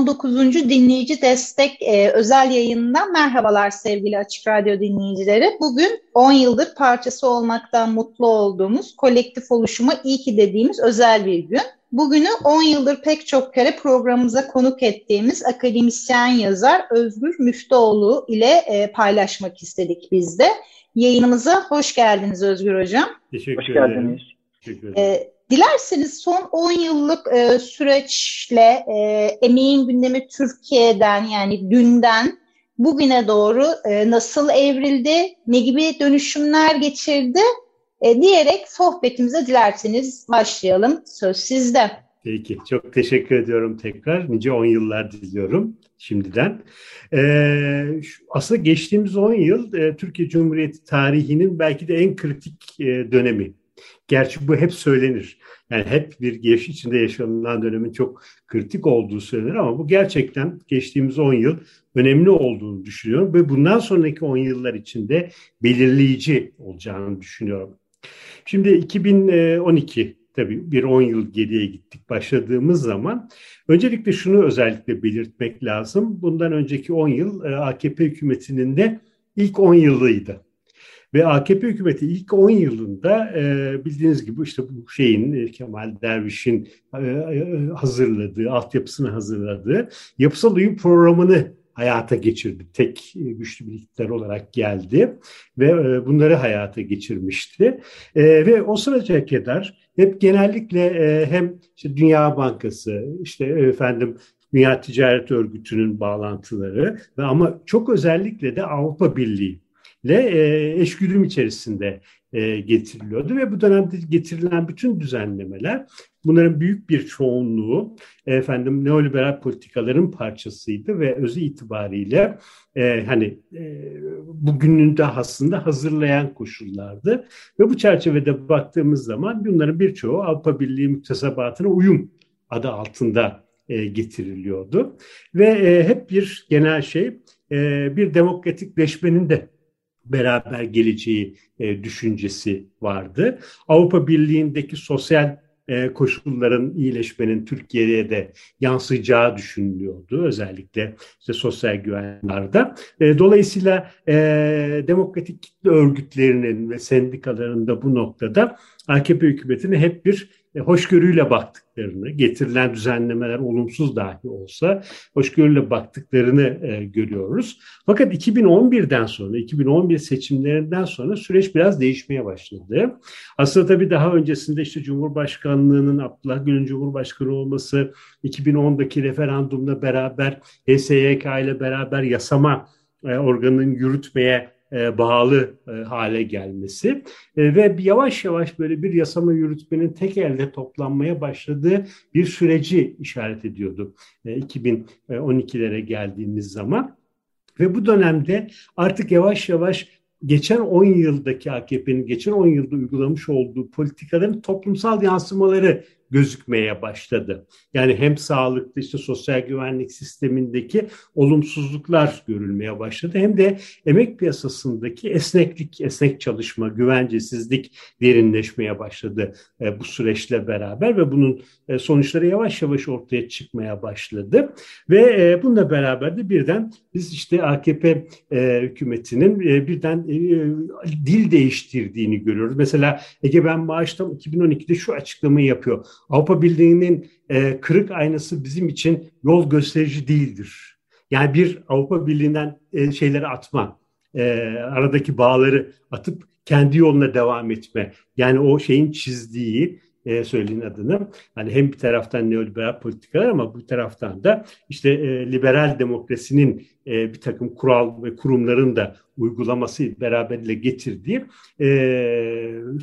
19. dinleyici destek e, özel yayınından merhabalar sevgili Açık Radyo dinleyicileri. Bugün 10 yıldır parçası olmaktan mutlu olduğumuz kolektif oluşuma iyi ki dediğimiz özel bir gün. Bugünü 10 yıldır pek çok kere programımıza konuk ettiğimiz akademisyen yazar Özgür Müftüoğlu ile e, paylaşmak istedik biz de. Yayınımıza hoş geldiniz Özgür Hocam. Teşekkür hoş ederim. geldiniz. Teşekkür ederim. E, Dilerseniz son 10 yıllık e, süreçle e, emeğin gündemi Türkiye'den yani dünden bugüne doğru e, nasıl evrildi, ne gibi dönüşümler geçirdi e, diyerek sohbetimize dilerseniz başlayalım. Söz sizde. Peki, çok teşekkür ediyorum tekrar. Nice 10 yıllar diliyorum şimdiden. Ee, aslında geçtiğimiz 10 yıl e, Türkiye Cumhuriyeti tarihinin belki de en kritik e, dönemi. Gerçi bu hep söylenir. Yani hep bir geç içinde yaşanılan dönemin çok kritik olduğu söylenir ama bu gerçekten geçtiğimiz 10 yıl önemli olduğunu düşünüyorum ve bundan sonraki 10 yıllar içinde belirleyici olacağını düşünüyorum. Şimdi 2012 tabii bir 10 yıl geriye gittik başladığımız zaman öncelikle şunu özellikle belirtmek lazım. Bundan önceki 10 yıl e, AKP hükümetinin de ilk 10 yılıydı. Ve AKP hükümeti ilk 10 yılında e, bildiğiniz gibi işte bu şeyin e, Kemal Derviş'in e, e, hazırladığı, altyapısını hazırladığı yapısal uyum programını hayata geçirdi. Tek e, güçlü bir iktidar olarak geldi ve bunları hayata geçirmişti. Ve o sıracak kadar hep genellikle hem işte Dünya Bankası, işte efendim Dünya Ticaret Örgütü'nün bağlantıları ve ama çok özellikle de Avrupa Birliği e, eşgüdüm içerisinde e, getiriliyordu ve bu dönemde getirilen bütün düzenlemeler bunların büyük bir çoğunluğu efendim neoliberal politikaların parçasıydı ve özü itibariyle e, hani e, bugünün de aslında hazırlayan koşullardı. Ve bu çerçevede baktığımız zaman bunların birçoğu Avrupa Birliği müktesebatına uyum adı altında e, getiriliyordu. Ve e, hep bir genel şey e, bir demokratikleşmenin de beraber geleceği e, düşüncesi vardı. Avrupa Birliği'ndeki sosyal e, koşulların iyileşmenin Türkiye'ye de yansıyacağı düşünülüyordu. Özellikle işte sosyal güvenlerde. E, dolayısıyla e, demokratik kitle örgütlerinin ve sendikaların da bu noktada AKP hükümetine hep bir hoşgörüyle baktıklarını, getirilen düzenlemeler olumsuz dahi olsa hoşgörüyle baktıklarını e, görüyoruz. Fakat 2011'den sonra, 2011 seçimlerinden sonra süreç biraz değişmeye başladı. Aslında tabii daha öncesinde işte Cumhurbaşkanlığının Abdullah Gül'ün Cumhurbaşkanı olması, 2010'daki referandumla beraber HSYK ile beraber yasama e, organının yürütmeye bağlı e, hale gelmesi e, ve yavaş yavaş böyle bir yasama yürütmenin tek elde toplanmaya başladığı bir süreci işaret ediyordu 2012'lere geldiğimiz zaman. Ve bu dönemde artık yavaş yavaş geçen 10 yıldaki AKP'nin geçen 10 yılda uygulamış olduğu politikaların toplumsal yansımaları gözükmeye başladı. Yani hem sağlıkta işte sosyal güvenlik sistemindeki olumsuzluklar görülmeye başladı hem de emek piyasasındaki esneklik, esnek çalışma, güvencesizlik derinleşmeye başladı e, bu süreçle beraber ve bunun e, sonuçları yavaş yavaş ortaya çıkmaya başladı. Ve e, bununla beraber de birden biz işte AKP hükümetinin birden dil değiştirdiğini görüyoruz. Mesela Egemen Maaş'tan 2012'de şu açıklamayı yapıyor. Avrupa Birliği'nin e, kırık aynası bizim için yol gösterici değildir. Yani bir Avrupa Birliği'nden e, şeyleri atma, e, aradaki bağları atıp kendi yoluna devam etme. Yani o şeyin çizdiği e, söyleyin adını. Hani hem bir taraftan neoliberal politikalar ama bu taraftan da işte e, liberal demokrasinin e, bir takım kural ve kurumların da uygulaması beraberle getirdiği e,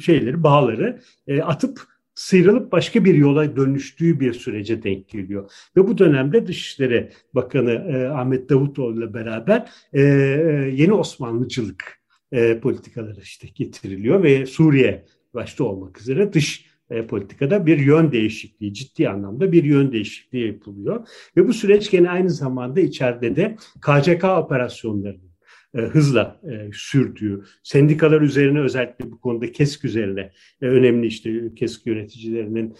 şeyleri, bağları e, atıp sıyrılıp başka bir yola dönüştüğü bir sürece denk geliyor. Ve bu dönemde Dışişleri Bakanı e, Ahmet Davutoğlu ile beraber e, e, yeni Osmanlıcılık e, politikaları işte getiriliyor ve Suriye başta olmak üzere dış e, politikada bir yön değişikliği, ciddi anlamda bir yön değişikliği yapılıyor. Ve bu süreç gene aynı zamanda içeride de KCK operasyonlarının e, hızla e, sürdüğü, sendikalar üzerine özellikle bu konuda KESK üzerine e, önemli işte KESK yöneticilerinin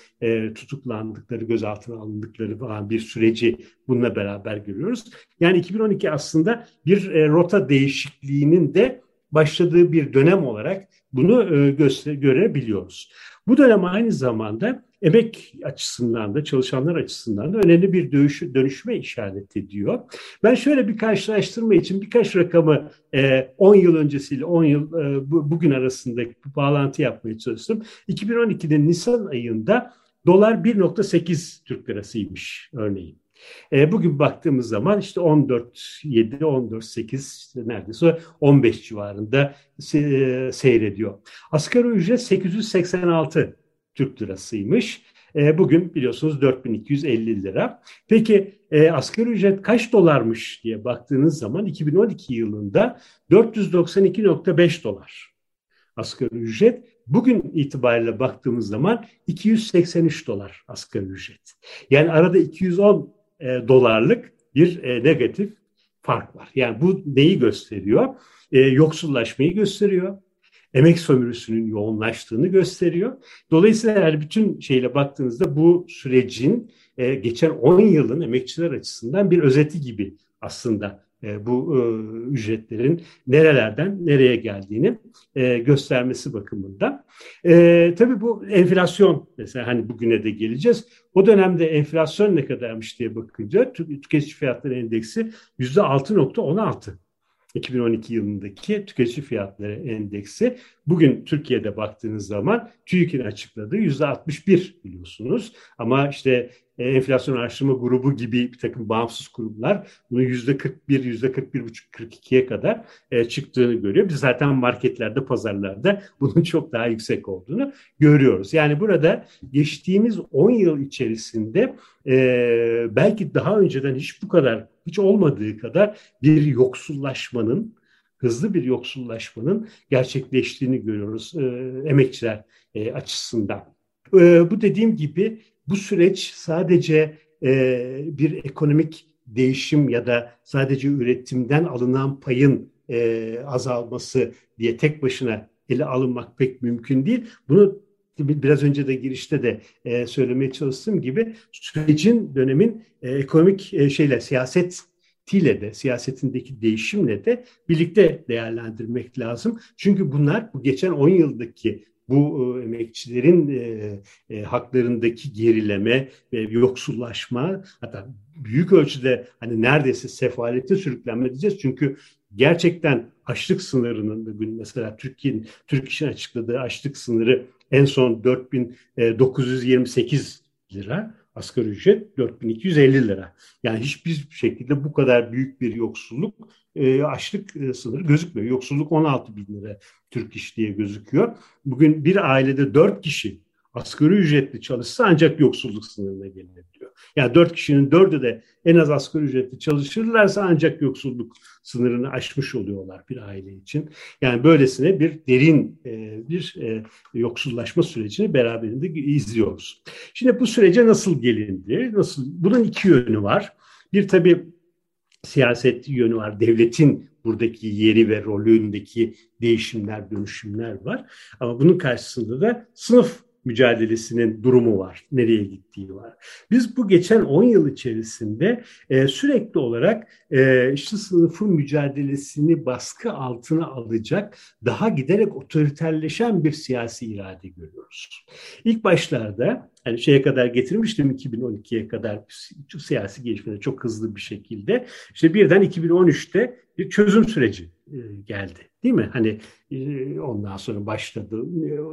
tutuklandıkları, gözaltına alındıkları falan bir süreci bununla beraber görüyoruz. Yani 2012 aslında bir rota değişikliğinin de başladığı bir dönem olarak bunu göster görebiliyoruz. Bu dönem aynı zamanda emek açısından da çalışanlar açısından da önemli bir dönüş, dönüşme işaret ediyor. Ben şöyle bir karşılaştırma için birkaç rakamı e, 10 yıl öncesiyle 10 yıl e, bu, bugün arasındaki bağlantı yapmaya çalıştım. 2012'de Nisan ayında dolar 1.8 Türk lirasıymış örneğin. E, bugün baktığımız zaman işte 14.7, 14.8 işte neredeyse 15 civarında se, seyrediyor. Asgari ücret 886 Türk lirasıymış. E, bugün biliyorsunuz 4250 lira. Peki e, asgari ücret kaç dolarmış diye baktığınız zaman 2012 yılında 492.5 dolar asgari ücret. Bugün itibariyle baktığımız zaman 283 dolar asgari ücret. Yani arada 210 e, dolarlık bir e, negatif fark var. Yani bu neyi gösteriyor? E, yoksullaşmayı gösteriyor. Emek sömürüsünün yoğunlaştığını gösteriyor. Dolayısıyla eğer bütün şeyle baktığınızda bu sürecin e, geçen 10 yılın emekçiler açısından bir özeti gibi aslında e, bu e, ücretlerin nerelerden nereye geldiğini e, göstermesi bakımından. E, tabii bu enflasyon mesela hani bugüne de geleceğiz. O dönemde enflasyon ne kadarmış diye bakınca tüketici fiyatları endeksi yüzde 6.16. 2012 yılındaki tüketici fiyatları endeksi bugün Türkiye'de baktığınız zaman TÜİK'in açıkladığı yüzde 61 biliyorsunuz. Ama işte enflasyon araştırma grubu gibi bir takım bağımsız kurumlar bunu yüzde 41, yüzde 41 buçuk, 42'ye kadar e, çıktığını görüyor. Biz zaten marketlerde, pazarlarda bunun çok daha yüksek olduğunu görüyoruz. Yani burada geçtiğimiz 10 yıl içerisinde e, belki daha önceden hiç bu kadar, hiç olmadığı kadar bir yoksullaşmanın, hızlı bir yoksullaşmanın gerçekleştiğini görüyoruz e, emekçiler e, açısından. E, bu dediğim gibi bu süreç sadece e, bir ekonomik değişim ya da sadece üretimden alınan payın e, azalması diye tek başına ele alınmak pek mümkün değil. Bunu biraz önce de girişte de e, söylemeye çalıştığım gibi sürecin dönemin e, ekonomik e, şeyle siyaset tiyle de siyasetindeki değişimle de birlikte değerlendirmek lazım. Çünkü bunlar bu geçen 10 yıldaki bu e, emekçilerin e, e, haklarındaki gerileme ve yoksullaşma hatta büyük ölçüde hani neredeyse sefalete sürüklenme diyeceğiz. Çünkü gerçekten açlık sınırının bugün mesela Türkiye'nin Türk İş'in açıkladığı açlık sınırı en son 4928 lira asgari ücret 4250 lira. Yani hiçbir şekilde bu kadar büyük bir yoksulluk e, açlık e, sınırı gözükmüyor. Yoksulluk 16 bin lira Türk iş diye gözüküyor. Bugün bir ailede 4 kişi asgari ücretli çalışsa ancak yoksulluk sınırına gelebiliyor. Yani dört kişinin dördü de en az asgari ücretli çalışırlarsa ancak yoksulluk sınırını aşmış oluyorlar bir aile için. Yani böylesine bir derin e, bir e, yoksullaşma sürecini beraberinde izliyoruz. Şimdi bu sürece nasıl gelindi? Nasıl? Bunun iki yönü var. Bir tabii siyaset yönü var. Devletin buradaki yeri ve rolündeki değişimler, dönüşümler var. Ama bunun karşısında da sınıf mücadelesinin durumu var, nereye gittiği var. Biz bu geçen 10 yıl içerisinde e, sürekli olarak e, işte sınıfın mücadelesini baskı altına alacak, daha giderek otoriterleşen bir siyasi irade görüyoruz. İlk başlarda yani şeye kadar getirmiştim 2012'ye kadar siyasi gelişmeleri çok hızlı bir şekilde. İşte birden 2013'te bir çözüm süreci e, geldi. Değil mi? Hani e, ondan sonra başladı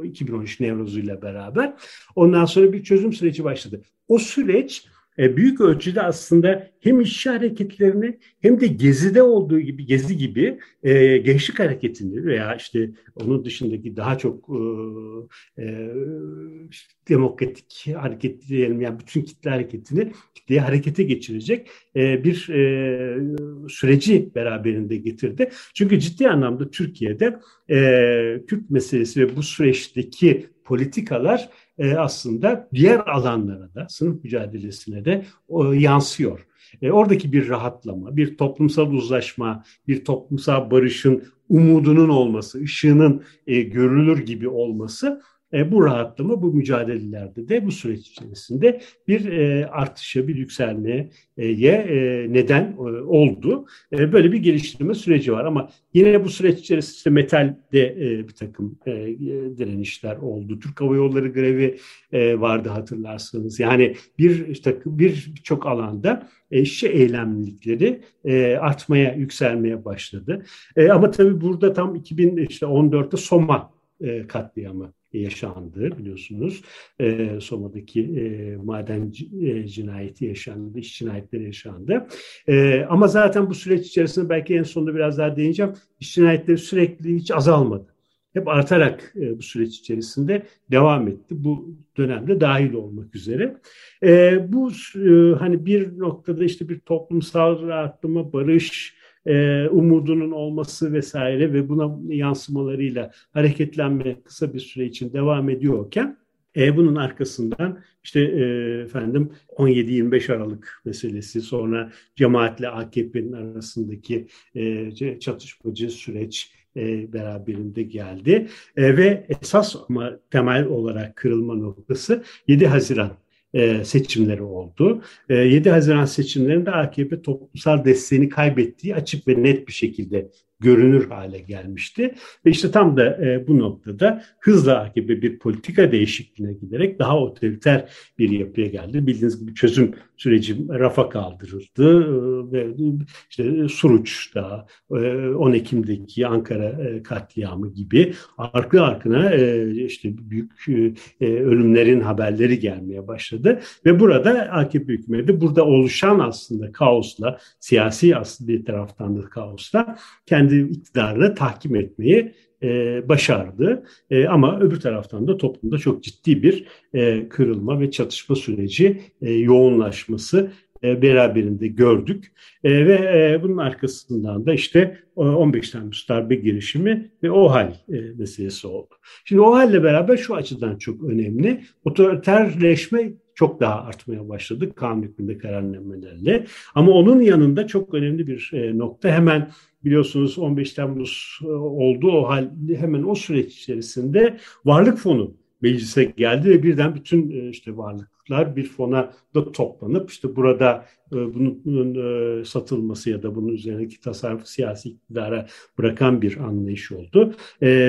2013 Nevroz'uyla beraber. Ondan sonra bir çözüm süreci başladı. O süreç e, büyük ölçüde aslında hem işçi hareketlerini hem de Gezi'de olduğu gibi Gezi gibi e, gençlik hareketini veya işte onun dışındaki daha çok e, e, demokratik hareket diyelim yani bütün kitle hareketini kitleye harekete geçirecek e, bir e, süreci beraberinde getirdi. Çünkü ciddi anlamda Türkiye'de e, Kürt meselesi ve bu süreçteki politikalar e, aslında diğer alanlara da sınıf mücadelesine de o, yansıyor. E, oradaki bir rahatlama, bir toplumsal uzlaşma, bir toplumsal barışın umudunun olması, ışığının e, görülür gibi olması e, bu rahatlama bu mücadelelerde de bu süreç içerisinde bir e, artışa, bir yükselmeye e, neden e, oldu. E, böyle bir geliştirme süreci var ama yine bu süreç içerisinde metalde e, bir takım e, direnişler oldu. Türk Hava Yolları grevi e, vardı hatırlarsanız. Yani bir işte bir birçok alanda işçi eylemlilikleri e, artmaya, yükselmeye başladı. E, ama tabii burada tam 2014'te Soma e, katliamı yaşandı biliyorsunuz. E, Soma'daki e, maden e, cinayeti yaşandı, iş cinayetleri yaşandı. E, ama zaten bu süreç içerisinde belki en sonunda biraz daha değineceğim. İş cinayetleri sürekli hiç azalmadı. Hep artarak e, bu süreç içerisinde devam etti. Bu dönemde dahil olmak üzere. E, bu e, hani bir noktada işte bir toplumsal rahatlama, barış, e, umudunun olması vesaire ve buna yansımalarıyla hareketlenme kısa bir süre için devam ediyorken e, bunun arkasından işte e, efendim 17-25 Aralık meselesi sonra cemaatle AKP'nin arasındaki e, çatışmacı süreç e, beraberinde geldi. E, ve esas ama temel olarak kırılma noktası 7 Haziran e, seçimleri oldu. 7 e, Haziran seçimlerinde AKP toplumsal desteğini kaybettiği açık ve net bir şekilde görünür hale gelmişti. Ve işte tam da e, bu noktada hızla AKP bir politika değişikliğine giderek daha otoriter bir yapıya geldi. Bildiğiniz gibi çözüm süreci rafa kaldırıldı e, ve işte Suruç'ta e, 10 Ekim'deki Ankara e, katliamı gibi arka arkına e, işte büyük e, ölümlerin haberleri gelmeye başladı. Ve burada AKP hükümeti burada oluşan aslında kaosla siyasi aslında bir taraftan da kaosla kendi iktidarını tahkim etmeyi e, başardı. E, ama öbür taraftan da toplumda çok ciddi bir e, kırılma ve çatışma süreci e, yoğunlaşması e, beraberinde gördük. E, ve e, bunun arkasından da işte 15 Temmuz darbe girişimi ve o hal e, meselesi oldu. Şimdi o halle beraber şu açıdan çok önemli. Otoriterleşme çok daha artmaya başladı kanun hükmünde kararnamelerle. Ama onun yanında çok önemli bir e, nokta hemen biliyorsunuz 15 Temmuz e, oldu o hal hemen o süreç içerisinde varlık fonu meclise geldi ve birden bütün e, işte varlıklar bir fona da toplanıp işte burada bunun satılması ya da bunun üzerindeki tasarrufu siyasi iktidara bırakan bir anlayış oldu.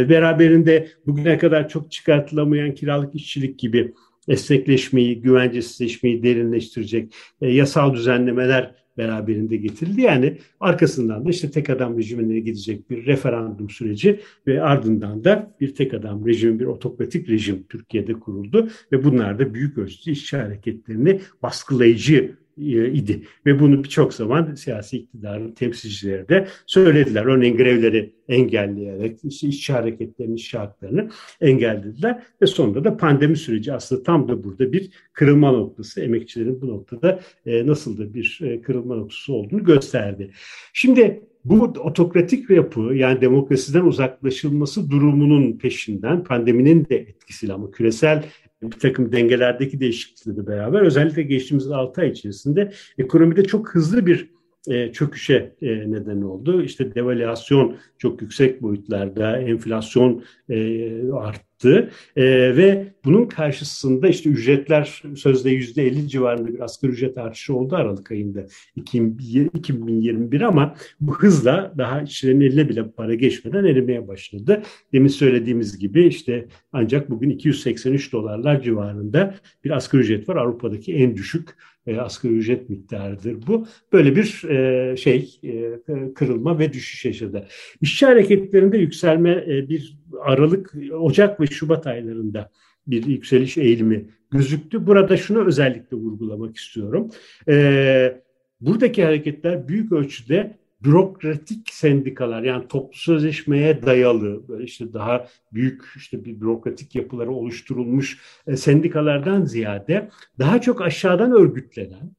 Beraberinde bugüne kadar çok çıkartılamayan kiralık işçilik gibi esnekleşmeyi, güvencesizleşmeyi derinleştirecek e, yasal düzenlemeler beraberinde getirildi. Yani arkasından da işte tek adam rejimine gidecek bir referandum süreci ve ardından da bir tek adam rejimi, bir otokratik rejim Türkiye'de kuruldu ve bunlar da büyük ölçüde işçi hareketlerini baskılayıcı idi. Ve bunu birçok zaman siyasi iktidarın temsilcileri de söylediler. Örneğin grevleri engelleyerek işte işçi hareketlerinin işçi haklarını engellediler. Ve sonunda da pandemi süreci aslında tam da burada bir kırılma noktası. Emekçilerin bu noktada e, nasıl da bir e, kırılma noktası olduğunu gösterdi. Şimdi bu otokratik yapı yani demokrasiden uzaklaşılması durumunun peşinden pandeminin de etkisiyle ama küresel bir takım dengelerdeki değişikliklerle beraber özellikle geçtiğimiz 6 ay içerisinde ekonomide çok hızlı bir e, çöküşe e, neden oldu. İşte devalüasyon çok yüksek boyutlarda, enflasyon e, art, arttı e, ve bunun karşısında işte ücretler sözde yüzde 50 civarında bir asgari ücret artışı oldu Aralık ayında 2021 ama bu hızla daha işçilerin eline bile para geçmeden erimeye başladı. Demin söylediğimiz gibi işte ancak bugün 283 dolarlar civarında bir asgari ücret var. Avrupa'daki en düşük e, asgari ücret miktarıdır bu. Böyle bir e, şey e, kırılma ve düşüş yaşadı. İşçi hareketlerinde yükselme e, bir Aralık, Ocak ve Şubat aylarında bir yükseliş eğilimi gözüktü. Burada şunu özellikle vurgulamak istiyorum. E, buradaki hareketler büyük ölçüde bürokratik sendikalar yani toplu sözleşmeye dayalı böyle işte daha büyük işte bir bürokratik yapıları oluşturulmuş e, sendikalardan ziyade daha çok aşağıdan örgütlenen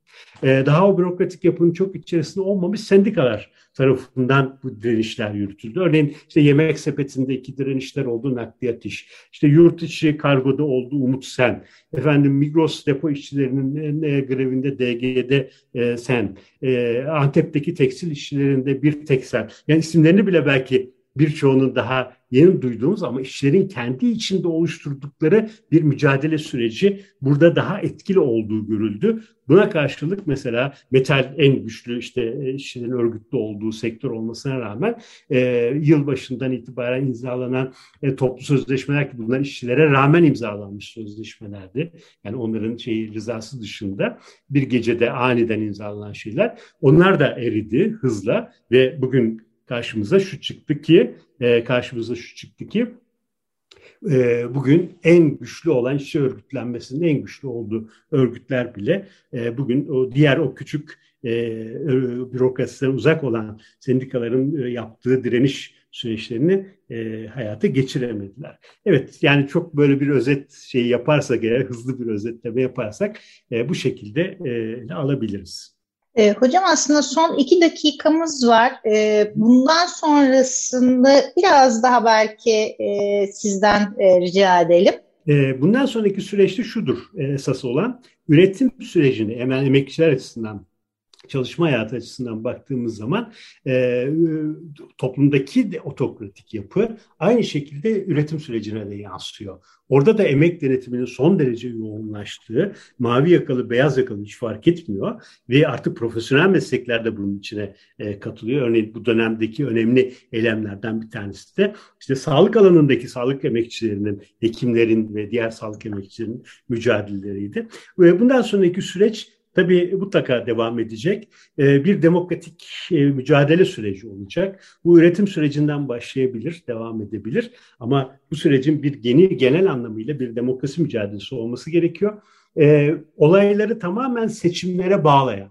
daha o bürokratik yapının çok içerisinde olmamış sendikalar tarafından bu direnişler yürütüldü. Örneğin işte yemek sepetindeki direnişler oldu nakliyat iş. İşte yurt içi kargoda oldu Umut Sen. Efendim Migros depo işçilerinin e, grevinde DG'de e, Sen. E, Antep'teki tekstil işçilerinde bir tek Sen. Yani isimlerini bile belki birçoğunun daha yeni duyduğumuz ama işçilerin kendi içinde oluşturdukları bir mücadele süreci burada daha etkili olduğu görüldü. Buna karşılık mesela metal en güçlü işte e, işçilerin örgütlü olduğu sektör olmasına rağmen e, yılbaşından itibaren imzalanan e, toplu sözleşmeler ki bunlar işçilere rağmen imzalanmış sözleşmelerdi. Yani onların şeyi rızası dışında bir gecede aniden imzalanan şeyler. Onlar da eridi hızla ve bugün karşımıza şu çıktı ki e, karşımıza şu çıktı ki e, bugün en güçlü olan işçi örgütlenmesinin en güçlü olduğu örgütler bile e, bugün o diğer o küçük e, bürokrasiden uzak olan sendikaların e, yaptığı direniş süreçlerini e, hayata geçiremediler. Evet yani çok böyle bir özet şey yaparsak eğer hızlı bir özetleme yaparsak e, bu şekilde e, alabiliriz. E, hocam aslında son iki dakikamız var. E, bundan sonrasında biraz daha belki e, sizden e, rica edelim. E, bundan sonraki süreçte şudur e, esas olan üretim sürecini hemen emekçiler açısından çalışma hayatı açısından baktığımız zaman e, toplumdaki de otokratik yapı aynı şekilde üretim sürecine de yansıyor. Orada da emek denetiminin son derece yoğunlaştığı, mavi yakalı, beyaz yakalı hiç fark etmiyor ve artık profesyonel meslekler de bunun içine e, katılıyor. Örneğin bu dönemdeki önemli eylemlerden bir tanesi de işte sağlık alanındaki sağlık emekçilerinin, hekimlerin ve diğer sağlık emekçilerinin mücadeleleriydi. Ve bundan sonraki süreç tabii mutlaka devam edecek. Ee, bir demokratik e, mücadele süreci olacak. Bu üretim sürecinden başlayabilir, devam edebilir. Ama bu sürecin bir yeni genel anlamıyla bir demokrasi mücadelesi olması gerekiyor. Ee, olayları tamamen seçimlere bağlayan,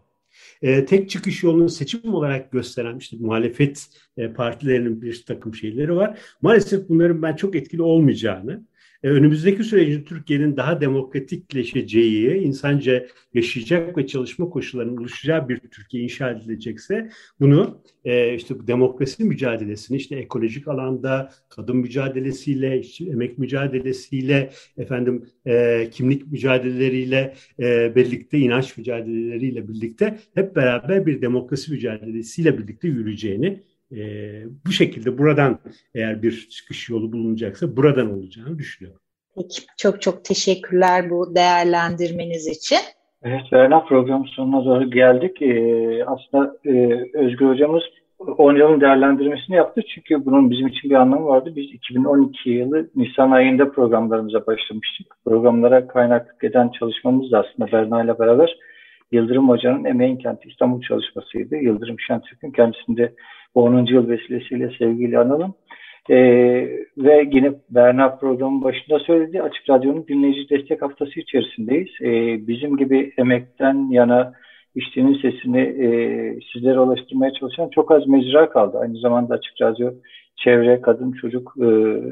e, tek çıkış yolunu seçim olarak gösteren işte muhalefet e, partilerinin bir takım şeyleri var. Maalesef bunların ben çok etkili olmayacağını, önümüzdeki sürecin Türkiye'nin daha demokratikleşeceği, insanca yaşayacak ve çalışma koşullarının oluşacağı bir Türkiye inşa edilecekse bunu e, işte demokrasi mücadelesini işte ekolojik alanda kadın mücadelesiyle, emek mücadelesiyle, efendim e, kimlik mücadeleleriyle e, birlikte, inanç mücadeleleriyle birlikte hep beraber bir demokrasi mücadelesiyle birlikte yürüyeceğini e, bu şekilde buradan eğer bir çıkış yolu bulunacaksa buradan olacağını düşünüyorum. Peki, çok çok teşekkürler bu değerlendirmeniz için. Evet, Berna program sonuna doğru geldik. Ee, aslında e, Özgür hocamız 10 yılın değerlendirmesini yaptı. Çünkü bunun bizim için bir anlamı vardı. Biz 2012 yılı Nisan ayında programlarımıza başlamıştık. Programlara kaynaklık eden çalışmamız da aslında Berna ile beraber Yıldırım Hoca'nın Emeğin Kenti İstanbul çalışmasıydı. Yıldırım Şentürk'ün kendisinde 10. yıl vesilesiyle sevgili analım. Ee, ve yine Berna programın başında söyledi. Açık Radyo'nun dinleyici destek haftası içerisindeyiz. Ee, bizim gibi emekten yana işçinin sesini e, sizlere ulaştırmaya çalışan çok az mecra kaldı. Aynı zamanda Açık Radyo çevre, kadın, çocuk e,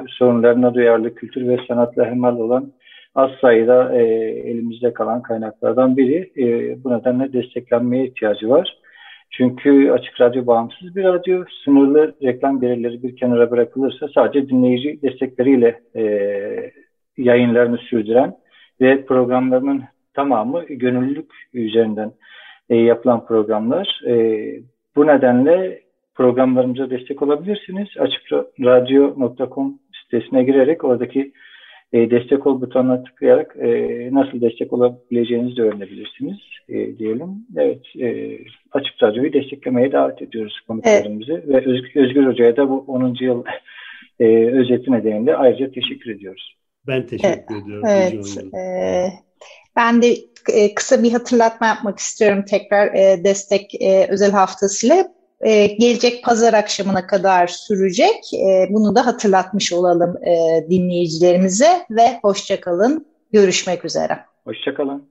sorunlarına duyarlı, kültür ve sanatla hemal olan az sayıda e, elimizde kalan kaynaklardan biri. E, bu nedenle desteklenmeye ihtiyacı var. Çünkü Açık Radyo bağımsız bir radyo. Sınırlı reklam gelirleri bir kenara bırakılırsa sadece dinleyici destekleriyle e, yayınlarını sürdüren ve programlarının tamamı gönüllülük üzerinden e, yapılan programlar. E, bu nedenle programlarımıza destek olabilirsiniz. Açıkradyo.com sitesine girerek oradaki e, destek ol butonuna tıklayarak e, nasıl destek olabileceğinizi de öğrenebilirsiniz e, diyelim. Evet, e, Açık Radyo'yu desteklemeye davet ediyoruz konuklarımızı evet. ve Özgür, Özgür Hoca'ya da bu 10. yıl e, özeti nedeniyle ayrıca teşekkür ediyoruz. Ben teşekkür evet, ediyorum. Evet, e, ben de e, kısa bir hatırlatma yapmak istiyorum tekrar e, destek e, özel haftasıyla. E, gelecek pazar akşamına kadar sürecek. E, bunu da hatırlatmış olalım e, dinleyicilerimize ve hoşçakalın. Görüşmek üzere. Hoşçakalın.